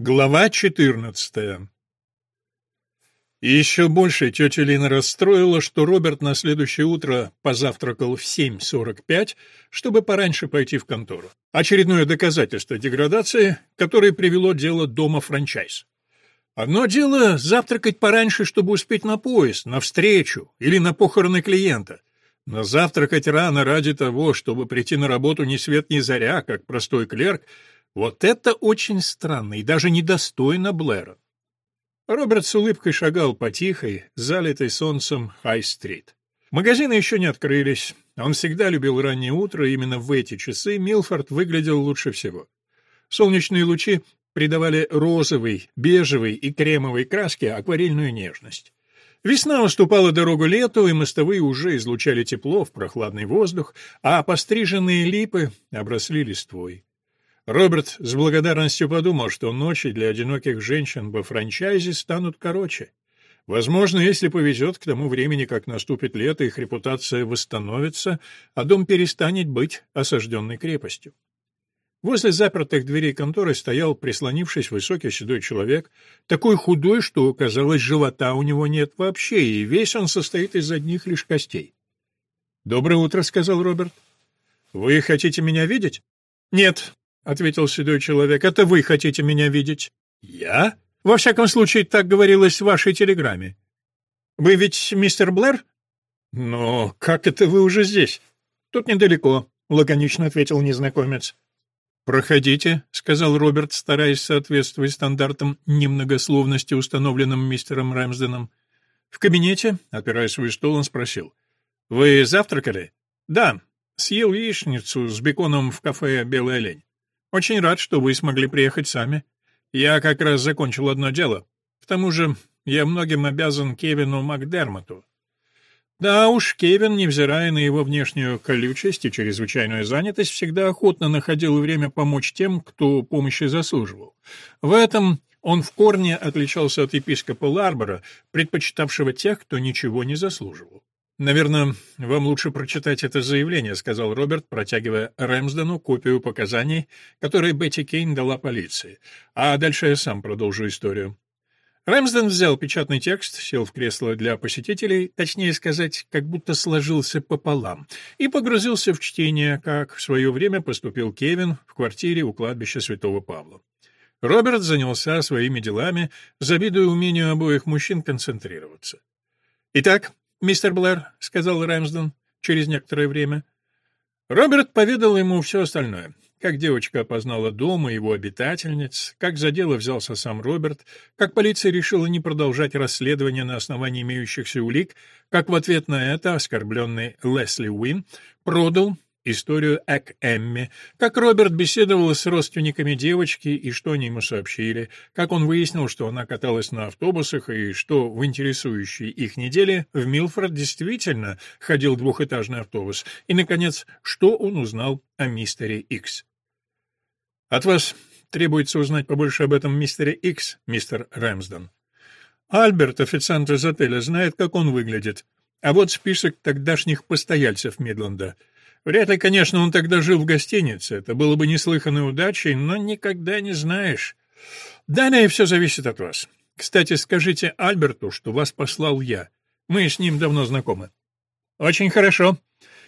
Глава 14 И еще больше тетя Лина расстроила, что Роберт на следующее утро позавтракал в 7.45, чтобы пораньше пойти в контору. Очередное доказательство деградации, которое привело дело дома франчайз. Одно дело завтракать пораньше, чтобы успеть на поезд, на встречу или на похороны клиента. Но завтракать рано ради того, чтобы прийти на работу ни свет ни заря, как простой клерк — вот это очень странно и даже недостойно Блэра. Роберт с улыбкой шагал по тихой, залитой солнцем Хай-стрит. Магазины еще не открылись. Он всегда любил раннее утро, и именно в эти часы Милфорд выглядел лучше всего. Солнечные лучи придавали розовой, бежевой и кремовой краске акварельную нежность. Весна уступала дорогу лету, и мостовые уже излучали тепло в прохладный воздух, а постриженные липы обросли листвой. Роберт с благодарностью подумал, что ночи для одиноких женщин во франчайзе станут короче. Возможно, если повезет, к тому времени, как наступит лето, их репутация восстановится, а дом перестанет быть осажденной крепостью. Возле запертых дверей конторы стоял, прислонившись, высокий седой человек, такой худой, что, казалось, живота у него нет вообще, и весь он состоит из одних лишь костей. «Доброе утро», — сказал Роберт. «Вы хотите меня видеть?» «Нет, ответил седой человек. Это вы хотите меня видеть? Я? Во всяком случае, так говорилось в вашей телеграмме. Вы ведь мистер Блэр? Но как это вы уже здесь? Тут недалеко, лаконично ответил незнакомец. «Проходите», — сказал Роберт, стараясь соответствовать стандартам немногословности, установленным мистером Рэмсденом. В кабинете, опирая свой стол, он спросил. «Вы завтракали?» «Да, съел яичницу с беконом в кафе «Белый олень». Очень рад, что вы смогли приехать сами. Я как раз закончил одно дело. К тому же я многим обязан Кевину Макдермоту. Да уж, Кевин, невзирая на его внешнюю колючесть и чрезвычайную занятость, всегда охотно находил время помочь тем, кто помощи заслуживал. В этом он в корне отличался от епископа Ларбора, предпочитавшего тех, кто ничего не заслуживал. «Наверное, вам лучше прочитать это заявление», — сказал Роберт, протягивая Рэмсдену копию показаний, которые Бетти Кейн дала полиции. «А дальше я сам продолжу историю». Рэмсден взял печатный текст, сел в кресло для посетителей, точнее сказать, как будто сложился пополам, и погрузился в чтение, как в свое время поступил Кевин в квартире у кладбища Святого Павла. Роберт занялся своими делами, завидуя умению обоих мужчин концентрироваться. Итак, мистер Блэр», — сказал Рэмсден через некоторое время. Роберт поведал ему все остальное. Как девочка опознала дом и его обитательниц, как за дело взялся сам Роберт, как полиция решила не продолжать расследование на основании имеющихся улик, как в ответ на это оскорбленный Лесли Уин продал историю Эк Эмми, как Роберт беседовал с родственниками девочки и что они ему сообщили, как он выяснил, что она каталась на автобусах и что в интересующей их неделе в Милфорд действительно ходил двухэтажный автобус, и, наконец, что он узнал о мистере Икс. «От вас требуется узнать побольше об этом мистере Икс, мистер Рэмсден. Альберт, официант из отеля, знает, как он выглядит. А вот список тогдашних постояльцев Мидленда — Вряд ли, конечно, он тогда жил в гостинице. Это было бы неслыханной удачей, но никогда не знаешь. Далее все зависит от вас. Кстати, скажите Альберту, что вас послал я. Мы с ним давно знакомы. Очень хорошо.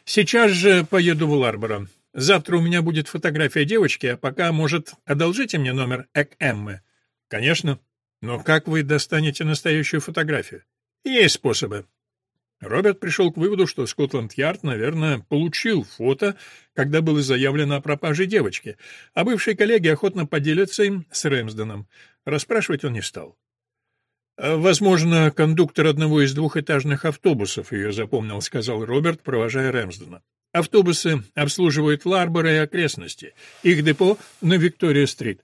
Сейчас же поеду в Ларборо. Завтра у меня будет фотография девочки, а пока, может, одолжите мне номер Эк Эммы? Конечно. Но как вы достанете настоящую фотографию? Есть способы. Роберт пришел к выводу, что Скотланд-Ярд, наверное, получил фото, когда было заявлено о пропаже девочки, а бывшие коллеги охотно поделятся им с Рэмсденом. Расспрашивать он не стал. «Возможно, кондуктор одного из двухэтажных автобусов ее запомнил», — сказал Роберт, провожая Рэмсдена. «Автобусы обслуживают Ларбора и окрестности. Их депо на Виктория-стрит».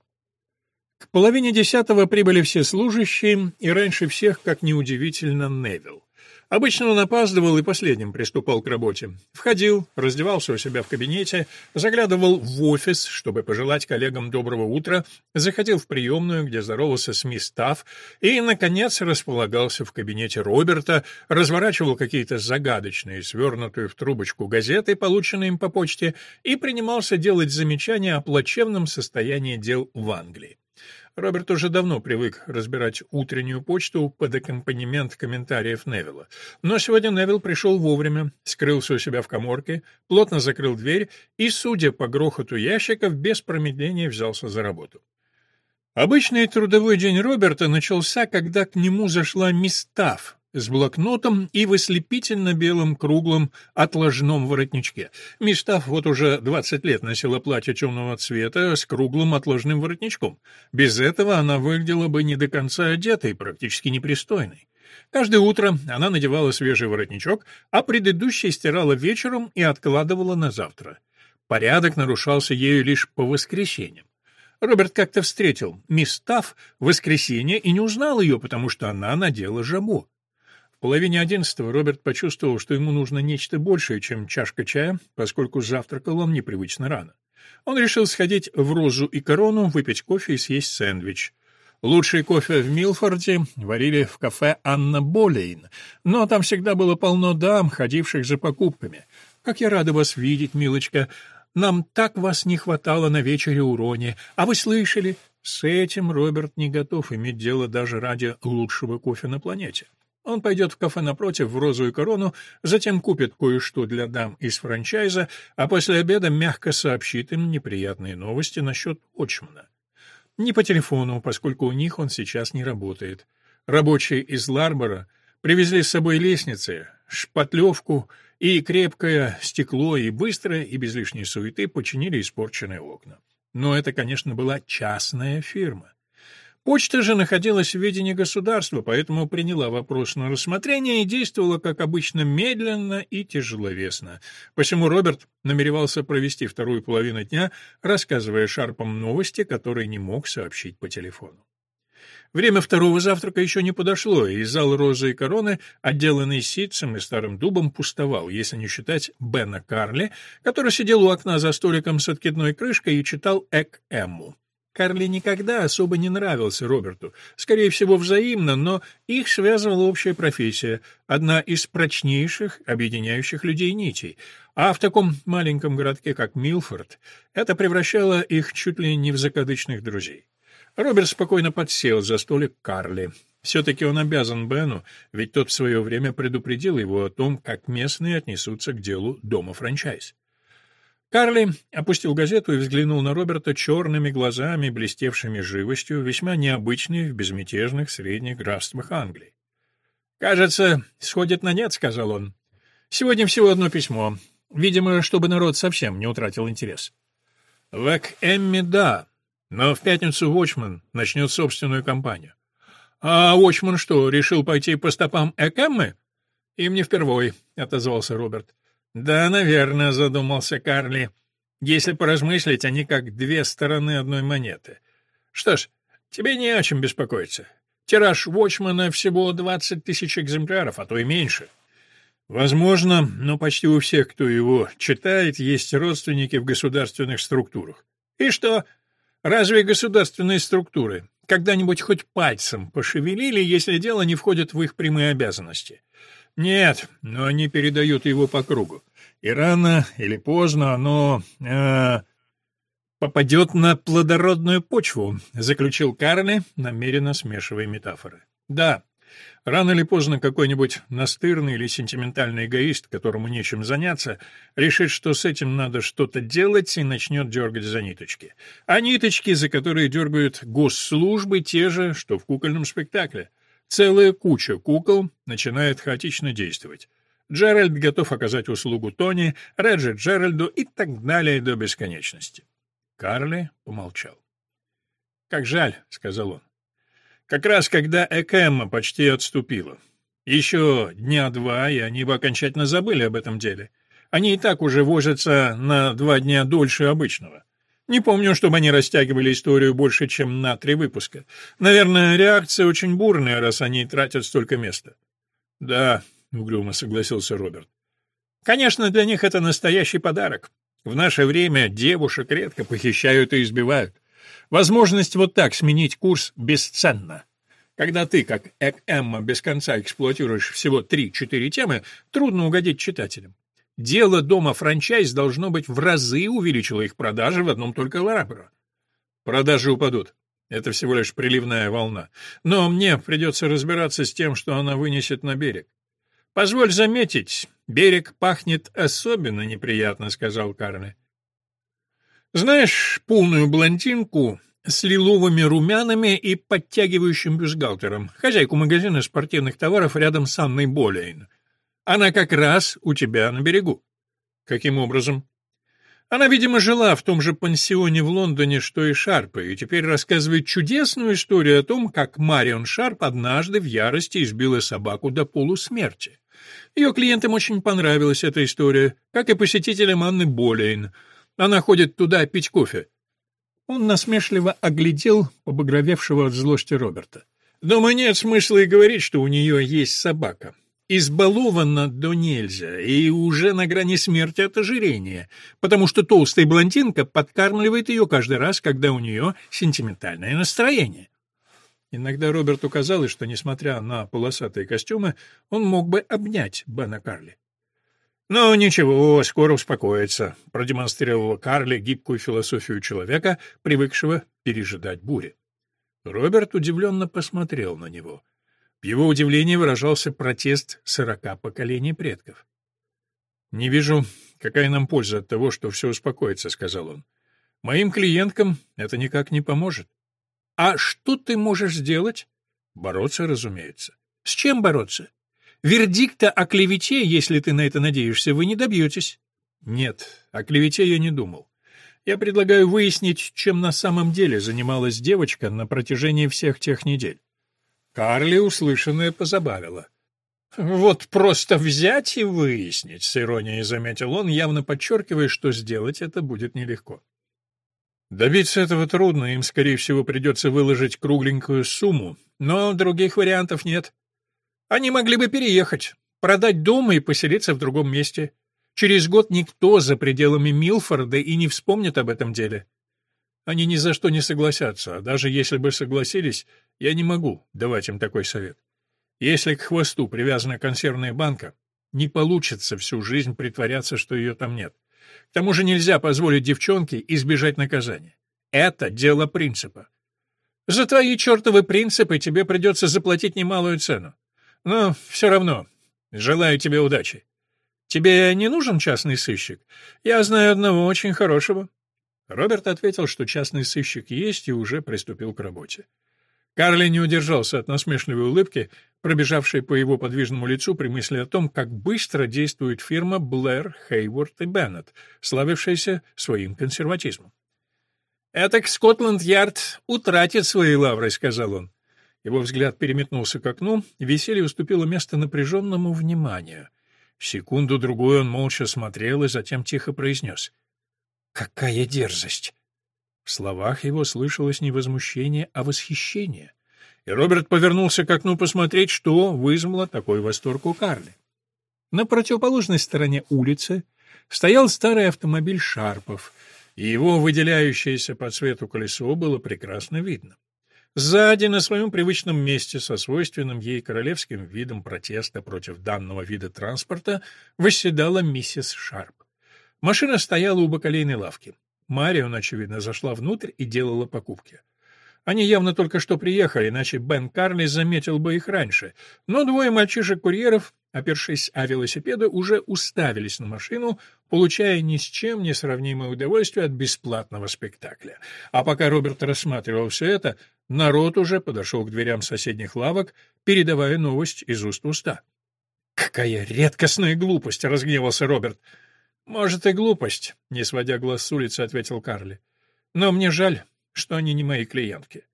К половине десятого прибыли все служащие, и раньше всех, как неудивительно, Невилл. Обычно он опаздывал и последним приступал к работе. Входил, раздевался у себя в кабинете, заглядывал в офис, чтобы пожелать коллегам доброго утра, заходил в приемную, где здоровался с мисс Тафф, и, наконец, располагался в кабинете Роберта, разворачивал какие-то загадочные, свернутые в трубочку газеты, полученные им по почте, и принимался делать замечания о плачевном состоянии дел в Англии. Роберт уже давно привык разбирать утреннюю почту под аккомпанемент комментариев Невилла. Но сегодня Невилл пришел вовремя, скрылся у себя в коморке, плотно закрыл дверь и, судя по грохоту ящиков, без промедления взялся за работу. Обычный трудовой день Роберта начался, когда к нему зашла мисс Тафф, с блокнотом и в ослепительно-белом круглом отложном воротничке. Мистав вот уже 20 лет носила платье темного цвета с круглым отложным воротничком. Без этого она выглядела бы не до конца одетой, практически непристойной. Каждое утро она надевала свежий воротничок, а предыдущий стирала вечером и откладывала на завтра. Порядок нарушался ею лишь по воскресеньям. Роберт как-то встретил мисс Тафф в воскресенье и не узнал ее, потому что она надела жабо. В половине одиннадцатого Роберт почувствовал, что ему нужно нечто большее, чем чашка чая, поскольку завтракал он непривычно рано. Он решил сходить в Розу и Корону, выпить кофе и съесть сэндвич. Лучший кофе в Милфорде варили в кафе «Анна Болейн», но там всегда было полно дам, ходивших за покупками. «Как я рада вас видеть, милочка! Нам так вас не хватало на вечере у Рони. А вы слышали?» С этим Роберт не готов иметь дело даже ради лучшего кофе на планете. Он пойдет в кафе напротив в розовую корону, затем купит кое-что для дам из франчайза, а после обеда мягко сообщит им неприятные новости насчет Очмана. Не по телефону, поскольку у них он сейчас не работает. Рабочие из Ларбора привезли с собой лестницы, шпатлевку и крепкое стекло, и быстро, и без лишней суеты починили испорченные окна. Но это, конечно, была частная фирма. Почта же находилась в ведении государства, поэтому приняла вопрос на рассмотрение и действовала, как обычно, медленно и тяжеловесно. Посему Роберт намеревался провести вторую половину дня, рассказывая Шарпам новости, которые не мог сообщить по телефону. Время второго завтрака еще не подошло, и зал «Розы и короны», отделанный ситцем и старым дубом, пустовал, если не считать Бена Карли, который сидел у окна за столиком с откидной крышкой и читал «Эк Эмму». Карли никогда особо не нравился Роберту, скорее всего, взаимно, но их связывала общая профессия, одна из прочнейших объединяющих людей нитей, а в таком маленьком городке, как Милфорд, это превращало их чуть ли не в закадычных друзей. Роберт спокойно подсел за столик Карли. Все-таки он обязан Бену, ведь тот в свое время предупредил его о том, как местные отнесутся к делу дома франчайз. Карли опустил газету и взглянул на Роберта черными глазами, блестевшими живостью, весьма необычной в безмятежных средних графствах Англии. «Кажется, сходит на нет», — сказал он. «Сегодня всего одно письмо. Видимо, чтобы народ совсем не утратил интерес». «В Эк-Эмми, да, но в пятницу Вочман начнет собственную кампанию». «А Вочман что, решил пойти по стопам Эк-Эммы?» «Им не впервой», — отозвался Роберт. «Да, наверное», — задумался Карли. «Если поразмыслить, они как две стороны одной монеты. Что ж, тебе не о чем беспокоиться. Тираж Вочмана всего двадцать тысяч экземпляров, а то и меньше». Возможно, но почти у всех, кто его читает, есть родственники в государственных структурах. И что? Разве государственные структуры когда-нибудь хоть пальцем пошевелили, если дело не входит в их прямые обязанности? Нет, но они передают его по кругу. И рано или поздно оно э, попадет на плодородную почву, заключил Карли, намеренно смешивая метафоры. Да, рано или поздно какой-нибудь настырный или сентиментальный эгоист, которому нечем заняться, решит, что с этим надо что-то делать и начнет дергать за ниточки. А ниточки, за которые дергают госслужбы, те же, что в кукольном спектакле. Целая куча кукол начинает хаотично действовать. Джеральд готов оказать услугу Тони, Реджи Джеральду и так далее до бесконечности. Карли помолчал. «Как жаль», — сказал он. «Как раз когда Экэмма почти отступила. Еще дня два, и они бы окончательно забыли об этом деле. Они и так уже возятся на два дня дольше обычного. Не помню, чтобы они растягивали историю больше, чем на три выпуска. Наверное, реакция очень бурная, раз они тратят столько места. Да, угрюмо согласился Роберт. Конечно, для них это настоящий подарок. В наше время девушек редко похищают и избивают. Возможность вот так сменить курс бесценна. Когда ты, как Эк Эмма, без конца эксплуатируешь всего три-четыре темы, трудно угодить читателям. Дело дома франчайз должно быть в разы увеличило их продажи в одном только Ларабро. Продажи упадут. Это всего лишь приливная волна. Но мне придется разбираться с тем, что она вынесет на берег. Позволь заметить, берег пахнет особенно неприятно, сказал Карли. Знаешь, полную блондинку с лиловыми румянами и подтягивающим бюстгальтером, хозяйку магазина спортивных товаров рядом с Анной Болейн. Она как раз у тебя на берегу. Каким образом? Она, видимо, жила в том же пансионе в Лондоне, что и Шарп, и теперь рассказывает чудесную историю о том, как Марион Шарп однажды в ярости избила собаку до полусмерти. Ее клиентам очень понравилась эта история, как и посетителям Анны Болейн. Она ходит туда пить кофе. Он насмешливо оглядел побагровевшего от злости Роберта. «Думаю, нет смысла и говорить, что у нее есть собака избалована до нельзя и уже на грани смерти от ожирения, потому что толстая блондинка подкармливает ее каждый раз, когда у нее сентиментальное настроение. Иногда Роберту казалось, что, несмотря на полосатые костюмы, он мог бы обнять Бена Карли. «Ну, ничего, скоро успокоится», — продемонстрировал Карли гибкую философию человека, привыкшего пережидать бури. Роберт удивленно посмотрел на него — в его удивлении выражался протест сорока поколений предков. «Не вижу, какая нам польза от того, что все успокоится», — сказал он. «Моим клиенткам это никак не поможет». «А что ты можешь сделать?» «Бороться, разумеется». «С чем бороться?» «Вердикта о клевете, если ты на это надеешься, вы не добьетесь». «Нет, о клевете я не думал. Я предлагаю выяснить, чем на самом деле занималась девочка на протяжении всех тех недель. Карли услышанное позабавило. «Вот просто взять и выяснить», — с иронией заметил он, явно подчеркивая, что сделать это будет нелегко. Добиться этого трудно, им, скорее всего, придется выложить кругленькую сумму, но других вариантов нет. Они могли бы переехать, продать дом и поселиться в другом месте. Через год никто за пределами Милфорда и не вспомнит об этом деле. Они ни за что не согласятся, а даже если бы согласились, я не могу давать им такой совет. Если к хвосту привязана консервная банка, не получится всю жизнь притворяться, что ее там нет. К тому же нельзя позволить девчонке избежать наказания. Это дело принципа. За твои чертовы принципы тебе придется заплатить немалую цену. Но все равно, желаю тебе удачи. Тебе не нужен частный сыщик? Я знаю одного очень хорошего. Роберт ответил, что частный сыщик есть, и уже приступил к работе. Карли не удержался от насмешливой улыбки, пробежавшей по его подвижному лицу при мысли о том, как быстро действует фирма Блэр, Хейворд и Беннет, славившаяся своим консерватизмом. «Этак Скотланд-Ярд утратит свои лавры», — сказал он. Его взгляд переметнулся к окну, веселье уступило место напряженному вниманию. Секунду-другую он молча смотрел и затем тихо произнес — Какая дерзость! В словах его слышалось не возмущение, а восхищение. И Роберт повернулся к окну посмотреть, что вызвало такой восторг у Карли. На противоположной стороне улицы стоял старый автомобиль Шарпов, и его выделяющееся по цвету колесо было прекрасно видно. Сзади, на своем привычном месте, со свойственным ей королевским видом протеста против данного вида транспорта, восседала миссис Шарп. Машина стояла у бакалейной лавки. Марион, очевидно, зашла внутрь и делала покупки. Они явно только что приехали, иначе Бен Карли заметил бы их раньше. Но двое мальчишек-курьеров, опершись о велосипеды, уже уставились на машину, получая ни с чем не сравнимое удовольствие от бесплатного спектакля. А пока Роберт рассматривал все это, народ уже подошел к дверям соседних лавок, передавая новость из уст в уста. «Какая редкостная глупость!» — разгневался Роберт. «Может, и глупость», — не сводя глаз с улицы, ответил Карли. «Но мне жаль, что они не мои клиентки».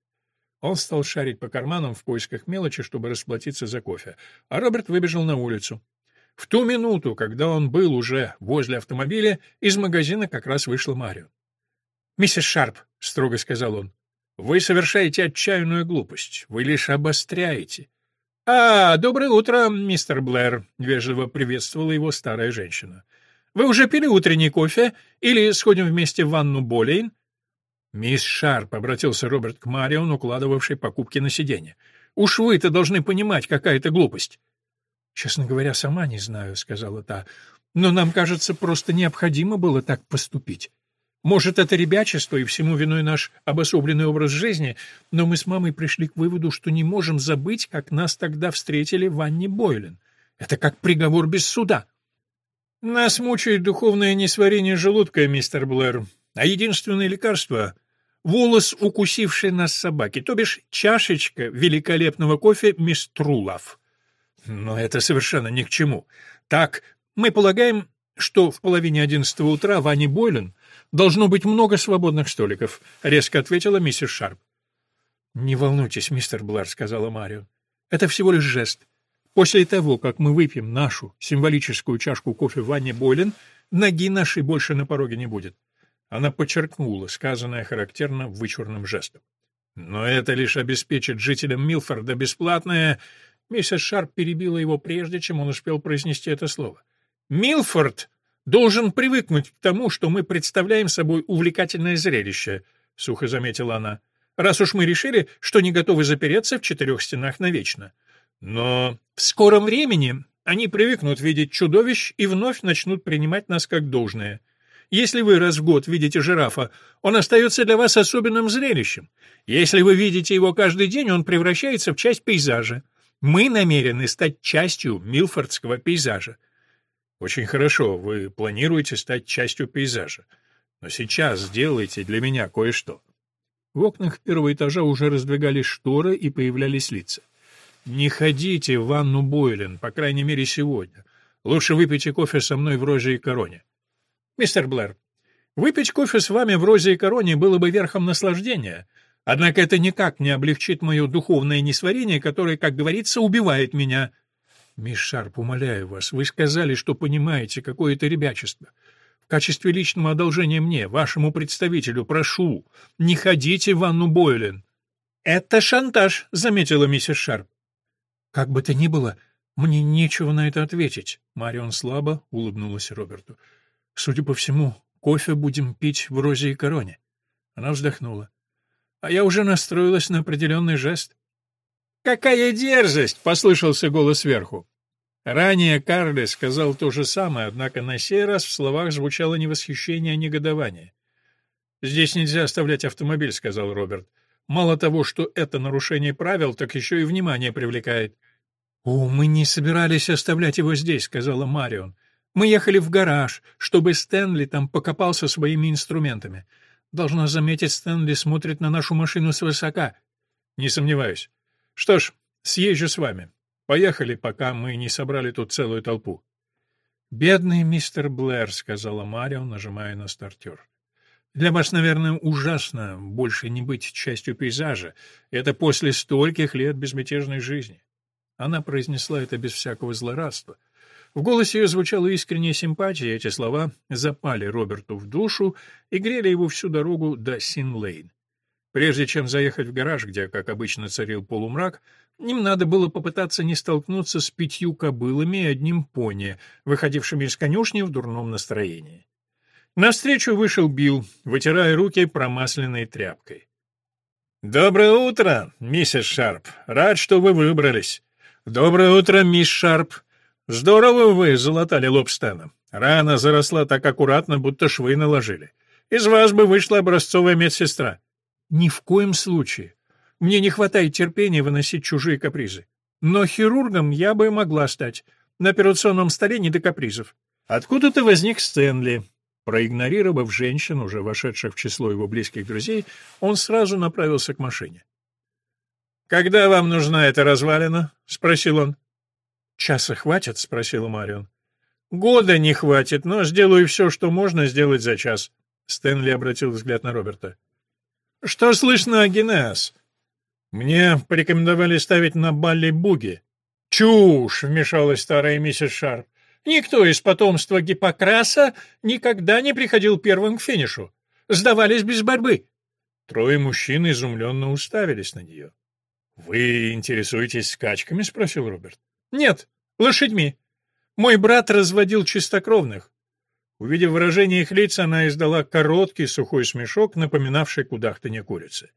Он стал шарить по карманам в поисках мелочи, чтобы расплатиться за кофе, а Роберт выбежал на улицу. В ту минуту, когда он был уже возле автомобиля, из магазина как раз вышла Марио. «Миссис Шарп», — строго сказал он, — «вы совершаете отчаянную глупость, вы лишь обостряете». «А, доброе утро, мистер Блэр», — вежливо приветствовала его старая женщина. Вы уже пили утренний кофе? Или сходим вместе в ванну Болейн?» «Мисс Шарп», — обратился Роберт к Марион, укладывавшей покупки на сиденье. «Уж вы-то должны понимать, какая это глупость». «Честно говоря, сама не знаю», — сказала та. «Но нам, кажется, просто необходимо было так поступить». Может, это ребячество и всему виной наш обособленный образ жизни, но мы с мамой пришли к выводу, что не можем забыть, как нас тогда встретили в Анне Бойлен. Это как приговор без суда. Нас мучает духовное несварение желудка, мистер Блэр, а единственное лекарство — волос, укусивший нас собаки, то бишь чашечка великолепного кофе Миструлов. Но это совершенно ни к чему. Так, мы полагаем, что в половине одиннадцатого утра в Анне Бойлен должно быть много свободных столиков», — резко ответила миссис Шарп. «Не волнуйтесь, мистер Блэр», — сказала Марио. «Это всего лишь жест. После того, как мы выпьем нашу символическую чашку кофе ванне Бойлен, ноги нашей больше на пороге не будет». Она подчеркнула сказанное характерно вычурным жестом. «Но это лишь обеспечит жителям Милфорда бесплатное...» Миссис Шарп перебила его прежде, чем он успел произнести это слово. «Милфорд должен привыкнуть к тому, что мы представляем собой увлекательное зрелище», — сухо заметила она, «раз уж мы решили, что не готовы запереться в четырех стенах навечно. Но в скором времени они привыкнут видеть чудовищ и вновь начнут принимать нас как должное. Если вы раз в год видите жирафа, он остается для вас особенным зрелищем. Если вы видите его каждый день, он превращается в часть пейзажа. Мы намерены стать частью милфордского пейзажа. Очень хорошо, вы планируете стать частью пейзажа. Но сейчас сделайте для меня кое-что. В окнах первого этажа уже раздвигались шторы и появлялись лица. Не ходите в ванну Бойлен, по крайней мере, сегодня. Лучше выпейте кофе со мной в розе и короне. Мистер Блэр, выпить кофе с вами в розе и короне было бы верхом наслаждения, однако это никак не облегчит мое духовное несварение, которое, как говорится, убивает меня. «Мисс Шарп, умоляю вас, вы сказали, что понимаете, какое это ребячество. В качестве личного одолжения мне, вашему представителю, прошу, не ходите в ванну Бойлен». «Это шантаж», — заметила миссис Шарп. «Как бы то ни было, мне нечего на это ответить», — Марион слабо улыбнулась Роберту. «Судя по всему, кофе будем пить в розе и короне». Она вздохнула. «А я уже настроилась на определенный жест». «Какая дерзость!» — послышался голос сверху. Ранее Карли сказал то же самое, однако на сей раз в словах звучало не восхищение, а негодование. «Здесь нельзя оставлять автомобиль», — сказал Роберт. «Мало того, что это нарушение правил, так еще и внимание привлекает». «О, мы не собирались оставлять его здесь», — сказала Марион. «Мы ехали в гараж, чтобы Стэнли там покопался своими инструментами. Должна заметить, Стэнли смотрит на нашу машину свысока». «Не сомневаюсь. Что ж, съезжу с вами. Поехали, пока мы не собрали тут целую толпу. «Бедный мистер Блэр», — сказала Марио, нажимая на стартер. «Для вас, наверное, ужасно больше не быть частью пейзажа. Это после стольких лет безмятежной жизни». Она произнесла это без всякого злорадства. В голосе ее звучала искренняя симпатия, эти слова запали Роберту в душу и грели его всю дорогу до Син-Лейн. Прежде чем заехать в гараж, где, как обычно, царил полумрак, им надо было попытаться не столкнуться с пятью кобылами и одним пони, выходившими из конюшни в дурном настроении. Навстречу вышел Билл, вытирая руки промасленной тряпкой. «Доброе утро, миссис Шарп. Рад, что вы выбрались. Доброе утро, мисс Шарп. Здорово вы залатали лоб Стэна. Рана заросла так аккуратно, будто швы наложили. Из вас бы вышла образцовая медсестра. Ни в коем случае. Мне не хватает терпения выносить чужие капризы. Но хирургом я бы могла стать. На операционном столе не до капризов. Откуда-то возник Стэнли. Проигнорировав женщин, уже вошедших в число его близких друзей, он сразу направился к машине. «Когда вам нужна эта развалина?» — спросил он. «Часа хватит?» — спросила Марион. «Года не хватит, но сделаю все, что можно сделать за час». Стэнли обратил взгляд на Роберта. «Что слышно, Генеас?» «Мне порекомендовали ставить на балли буги». «Чушь!» — вмешалась старая миссис Шарп. «Никто из потомства Гиппокраса никогда не приходил первым к финишу. Сдавались без борьбы». Трое мужчин изумленно уставились на нее. «Вы интересуетесь скачками?» — спросил Роберт. «Нет, лошадьми. Мой брат разводил чистокровных. Увидев выражение их лиц, она издала короткий сухой смешок, напоминавший кудахтанье курицы.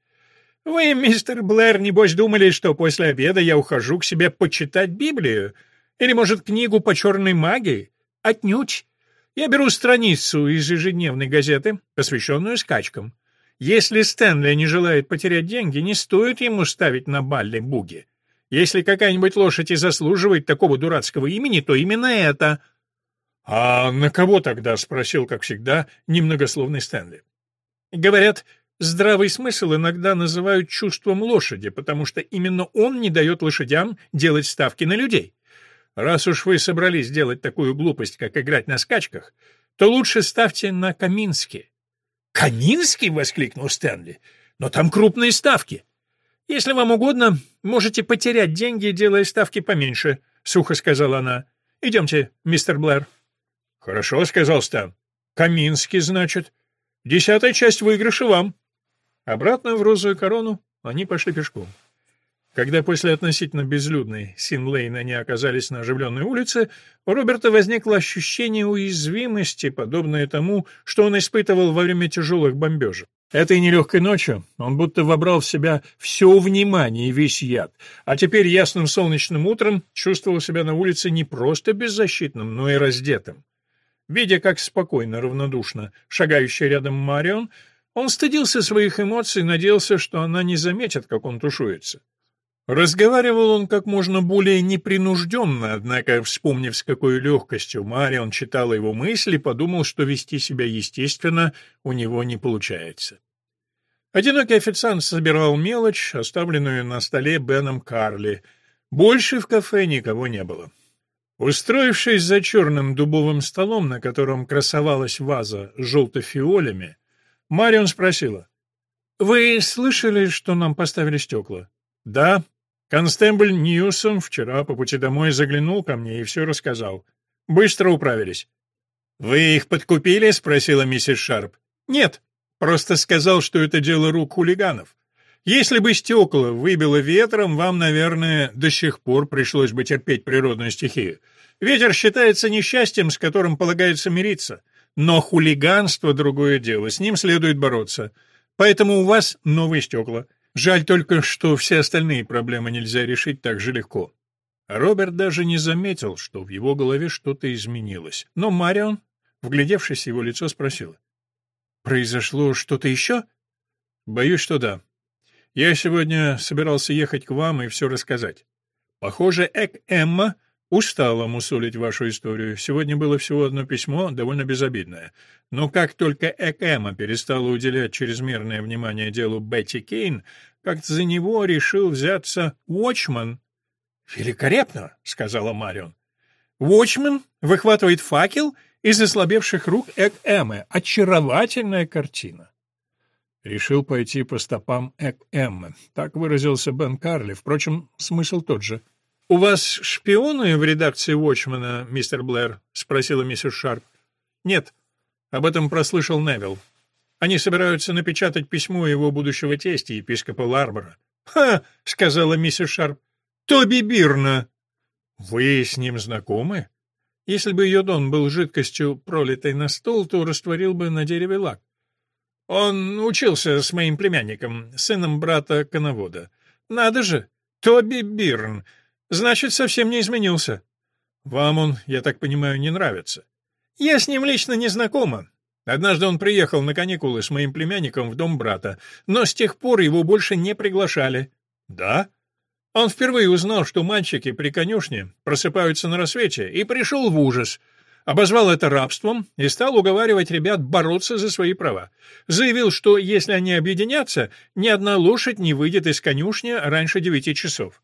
«Вы, мистер Блэр, небось думали, что после обеда я ухожу к себе почитать Библию? Или, может, книгу по черной магии? Отнюдь. Я беру страницу из ежедневной газеты, посвященную скачкам. Если Стэнли не желает потерять деньги, не стоит ему ставить на балле буги. Если какая-нибудь лошадь и заслуживает такого дурацкого имени, то именно это. — А на кого тогда? — спросил, как всегда, немногословный Стэнли. — Говорят, здравый смысл иногда называют чувством лошади, потому что именно он не дает лошадям делать ставки на людей. Раз уж вы собрались делать такую глупость, как играть на скачках, то лучше ставьте на Каминский. «Каминский?» — воскликнул Стэнли. «Но там крупные ставки». «Если вам угодно, можете потерять деньги, делая ставки поменьше», — сухо сказала она. «Идемте, мистер Блэр». «Хорошо», — сказал Стэн. «Каминский, значит. Десятая часть выигрыша вам». Обратно в розовую корону они пошли пешком. Когда после относительно безлюдной Синлейна они оказались на оживленной улице, у Роберта возникло ощущение уязвимости, подобное тому, что он испытывал во время тяжелых бомбежек. Этой нелегкой ночью он будто вобрал в себя все внимание и весь яд, а теперь ясным солнечным утром чувствовал себя на улице не просто беззащитным, но и раздетым. Видя, как спокойно, равнодушно шагающий рядом Марион, он стыдился своих эмоций и надеялся, что она не заметит, как он тушуется. Разговаривал он как можно более непринужденно, однако, вспомнив, с какой легкостью Марион читала его мысли, подумал, что вести себя естественно у него не получается. Одинокий официант собирал мелочь, оставленную на столе Беном Карли. Больше в кафе никого не было. Устроившись за черным дубовым столом, на котором красовалась ваза с желто-фиолями, Марион спросила, «Вы слышали, что нам поставили стекла?» «Да», Констебль Ньюсом вчера по пути домой заглянул ко мне и все рассказал. Быстро управились. «Вы их подкупили?» — спросила миссис Шарп. «Нет, просто сказал, что это дело рук хулиганов. Если бы стекла выбило ветром, вам, наверное, до сих пор пришлось бы терпеть природную стихию. Ветер считается несчастьем, с которым полагается мириться. Но хулиганство — другое дело, с ним следует бороться. Поэтому у вас новые стекла. Жаль только, что все остальные проблемы нельзя решить так же легко. Роберт даже не заметил, что в его голове что-то изменилось. Но Марион, вглядевшись в его лицо, спросила. «Произошло что-то еще?» «Боюсь, что да. Я сегодня собирался ехать к вам и все рассказать. Похоже, Эк Эмма устала мусолить вашу историю. Сегодня было всего одно письмо, довольно безобидное. Но как только Эк Эмма перестала уделять чрезмерное внимание делу Бетти Кейн, как за него решил взяться Уотчман. «Великолепно!» — сказала Марион. Уотчман выхватывает факел из ослабевших рук Эк Эммы. Очаровательная картина. Решил пойти по стопам Эк Эммы. Так выразился Бен Карли. Впрочем, смысл тот же. «У вас шпионы в редакции Уотчмана, мистер Блэр?» — спросила миссис Шарп. «Нет. Об этом прослышал Невилл. Они собираются напечатать письмо его будущего тестя, епископа Ларбора. «Ха!» — сказала миссис Шарп. «Тоби Бирна!» «Вы с ним знакомы?» Если бы йодон был жидкостью, пролитой на стол, то растворил бы на дереве лак. Он учился с моим племянником, сыном брата коновода. Надо же, Тоби Бирн. Значит, совсем не изменился. Вам он, я так понимаю, не нравится. Я с ним лично не знакома, Однажды он приехал на каникулы с моим племянником в дом брата, но с тех пор его больше не приглашали. Да? Он впервые узнал, что мальчики при конюшне просыпаются на рассвете, и пришел в ужас. Обозвал это рабством и стал уговаривать ребят бороться за свои права. Заявил, что если они объединятся, ни одна лошадь не выйдет из конюшни раньше девяти часов.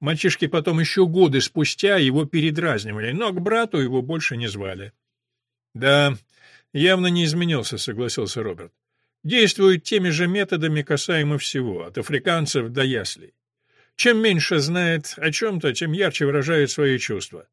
Мальчишки потом еще годы спустя его передразнивали, но к брату его больше не звали. Да, Явно не изменился, согласился Роберт. Действует теми же методами касаемо всего, от африканцев до яслей. Чем меньше знает о чем-то, тем ярче выражает свои чувства.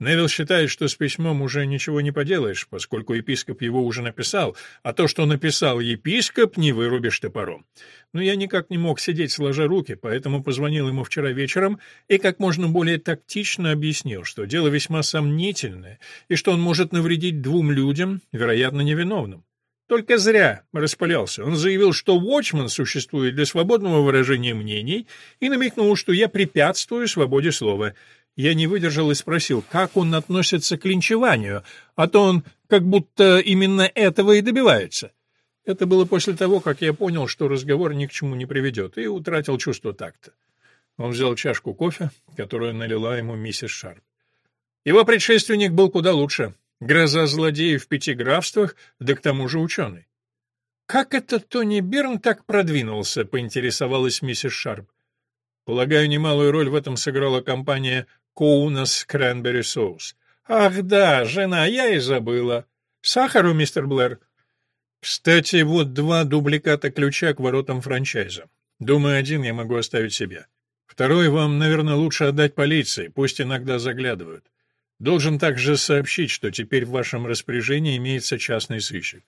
Невилл считает, что с письмом уже ничего не поделаешь, поскольку епископ его уже написал, а то, что написал епископ, не вырубишь топором. Но я никак не мог сидеть сложа руки, поэтому позвонил ему вчера вечером и как можно более тактично объяснил, что дело весьма сомнительное и что он может навредить двум людям, вероятно, невиновным. Только зря распылялся. Он заявил, что Watchman существует для свободного выражения мнений и намекнул, что я препятствую свободе слова. Я не выдержал и спросил, как он относится к линчеванию, а то он как будто именно этого и добивается. Это было после того, как я понял, что разговор ни к чему не приведет, и утратил чувство такта. Он взял чашку кофе, которую налила ему миссис Шарп. Его предшественник был куда лучше. Гроза злодеев в пяти графствах, да к тому же ученый. «Как это Тони Бирн так продвинулся?» — поинтересовалась миссис Шарп. Полагаю, немалую роль в этом сыграла компания Коунас Кренбери Соус. «Ах да, жена, я и забыла. Сахару, мистер Блэр?» «Кстати, вот два дубликата ключа к воротам франчайза. Думаю, один я могу оставить себе. Второй вам, наверное, лучше отдать полиции, пусть иногда заглядывают. Должен также сообщить, что теперь в вашем распоряжении имеется частный сыщик.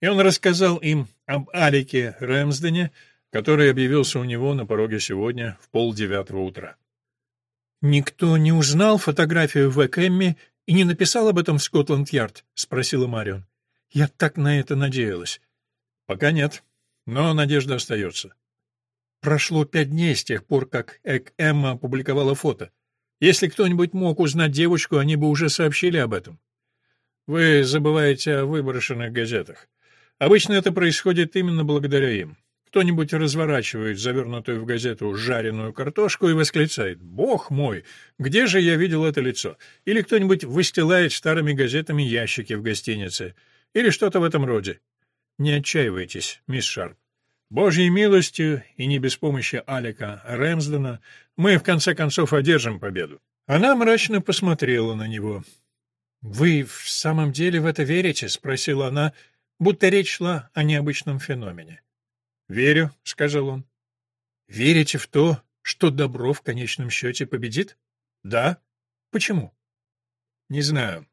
И он рассказал им об Алике Рэмсдене, который объявился у него на пороге сегодня в полдевятого утра. «Никто не узнал фотографию в Экэмми и не написал об этом в Скотланд-Ярд?» — спросила Марион. «Я так на это надеялась». «Пока нет, но надежда остается». Прошло пять дней с тех пор, как Эк Эмма опубликовала фото. Если кто-нибудь мог узнать девочку, они бы уже сообщили об этом. Вы забываете о выброшенных газетах. Обычно это происходит именно благодаря им. Кто-нибудь разворачивает завернутую в газету жареную картошку и восклицает «Бог мой, где же я видел это лицо?» Или кто-нибудь выстилает старыми газетами ящики в гостинице. Или что-то в этом роде. Не отчаивайтесь, мисс Шарп. Божьей милостью и не без помощи Алика Рэмсдена мы в конце концов одержим победу. Она мрачно посмотрела на него. «Вы в самом деле в это верите?» — спросила она, будто речь шла о необычном феномене. «Верю», — сказал он. «Верите в то, что добро в конечном счете победит?» «Да». «Почему?» «Не знаю.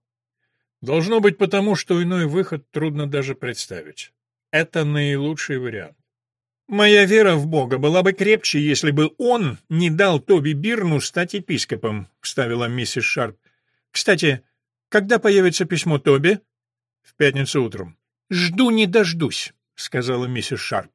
Должно быть потому, что иной выход трудно даже представить. Это наилучший вариант. Моя вера в Бога была бы крепче, если бы он не дал Тоби Бирну стать епископом, вставила миссис Шарп. Кстати, когда появится письмо Тоби? В пятницу утром. Жду не дождусь, сказала миссис Шарп.